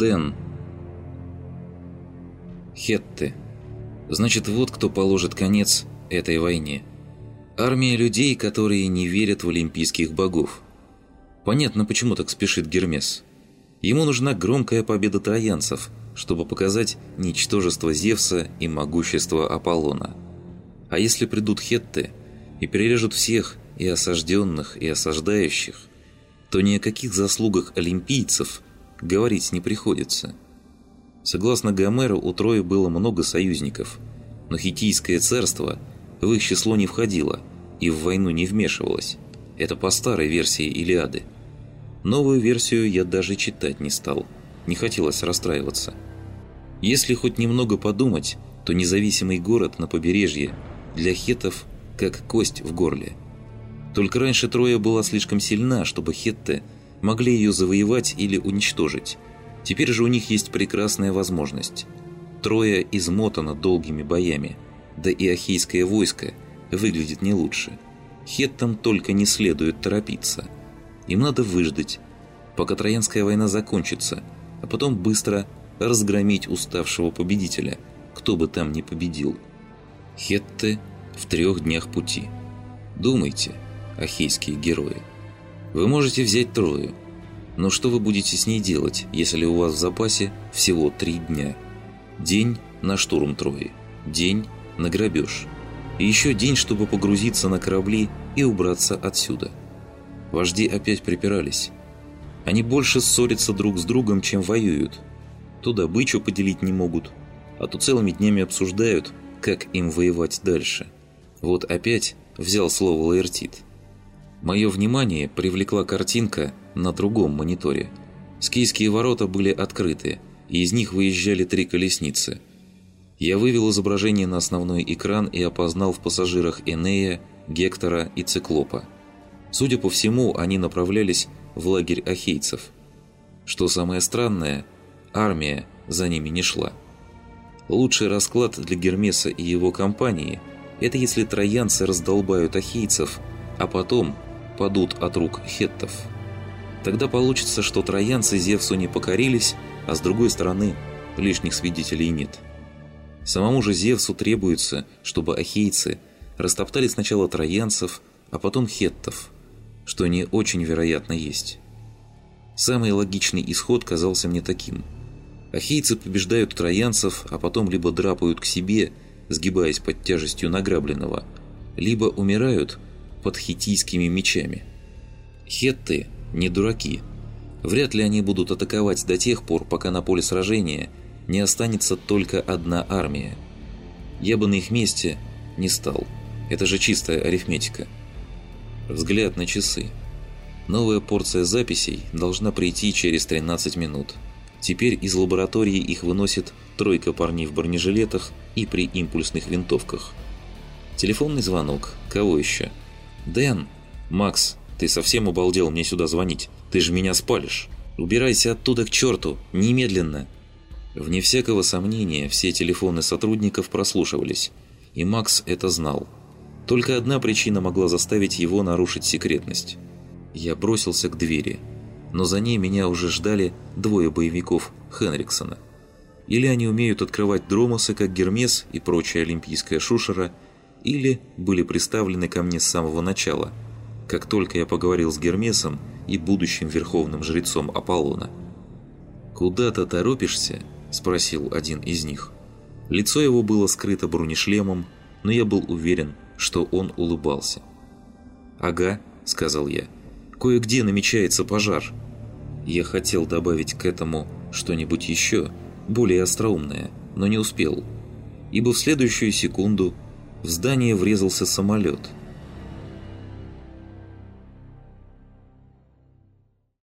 Дэн. Хетты. Значит, вот кто положит конец этой войне. Армия людей, которые не верят в олимпийских богов. Понятно, почему так спешит Гермес. Ему нужна громкая победа троянцев, чтобы показать ничтожество Зевса и могущество Аполлона. А если придут хетты и перережут всех и осажденных, и осаждающих, то ни о каких заслугах олимпийцев говорить не приходится. Согласно Гомеру, у Трои было много союзников, но Хитийское царство в их число не входило и в войну не вмешивалось. Это по старой версии Илиады. Новую версию я даже читать не стал, не хотелось расстраиваться. Если хоть немного подумать, то независимый город на побережье для хетов как кость в горле. Только раньше Троя была слишком сильна, чтобы хетты могли ее завоевать или уничтожить. Теперь же у них есть прекрасная возможность. Троя измотана долгими боями, да и ахейское войско выглядит не лучше. Хеттам только не следует торопиться. Им надо выждать, пока Троянская война закончится, а потом быстро разгромить уставшего победителя, кто бы там ни победил. Хетты в трех днях пути. Думайте, ахейские герои. Вы можете взять Трою, но что вы будете с ней делать, если у вас в запасе всего три дня? День на штурм Трои, день на грабеж, и еще день, чтобы погрузиться на корабли и убраться отсюда. Вожди опять припирались. Они больше ссорятся друг с другом, чем воюют. То добычу поделить не могут, а то целыми днями обсуждают, как им воевать дальше. Вот опять взял слово Лаэртит. Мое внимание привлекла картинка на другом мониторе. Скийские ворота были открыты, и из них выезжали три колесницы. Я вывел изображение на основной экран и опознал в пассажирах Энея, Гектора и Циклопа. Судя по всему, они направлялись в лагерь ахейцев. Что самое странное, армия за ними не шла. Лучший расклад для Гермеса и его компании – это если троянцы раздолбают ахейцев, а потом – падут от рук хеттов. Тогда получится, что троянцы Зевсу не покорились, а с другой стороны лишних свидетелей нет. Самому же Зевсу требуется, чтобы ахейцы растоптали сначала троянцев, а потом хеттов, что не очень вероятно есть. Самый логичный исход казался мне таким. Ахейцы побеждают троянцев, а потом либо драпают к себе, сгибаясь под тяжестью награбленного, либо умирают – под хитийскими мечами. Хетты не дураки. Вряд ли они будут атаковать до тех пор, пока на поле сражения не останется только одна армия. Я бы на их месте не стал. Это же чистая арифметика. Взгляд на часы. Новая порция записей должна прийти через 13 минут. Теперь из лаборатории их выносит тройка парней в бронежилетах и при импульсных винтовках. Телефонный звонок. Кого еще? «Дэн!» «Макс, ты совсем обалдел мне сюда звонить? Ты же меня спалишь!» «Убирайся оттуда к черту! Немедленно!» Вне всякого сомнения, все телефоны сотрудников прослушивались, и Макс это знал. Только одна причина могла заставить его нарушить секретность. Я бросился к двери, но за ней меня уже ждали двое боевиков Хенриксона. Или они умеют открывать дромосы, как Гермес и прочая олимпийская шушера – или были представлены ко мне с самого начала, как только я поговорил с Гермесом и будущим верховным жрецом Аполлона. «Куда-то торопишься?» – спросил один из них. Лицо его было скрыто бронешлемом, но я был уверен, что он улыбался. «Ага», – сказал я, – «кое-где намечается пожар». Я хотел добавить к этому что-нибудь еще, более остроумное, но не успел, ибо в следующую секунду в здание врезался самолет –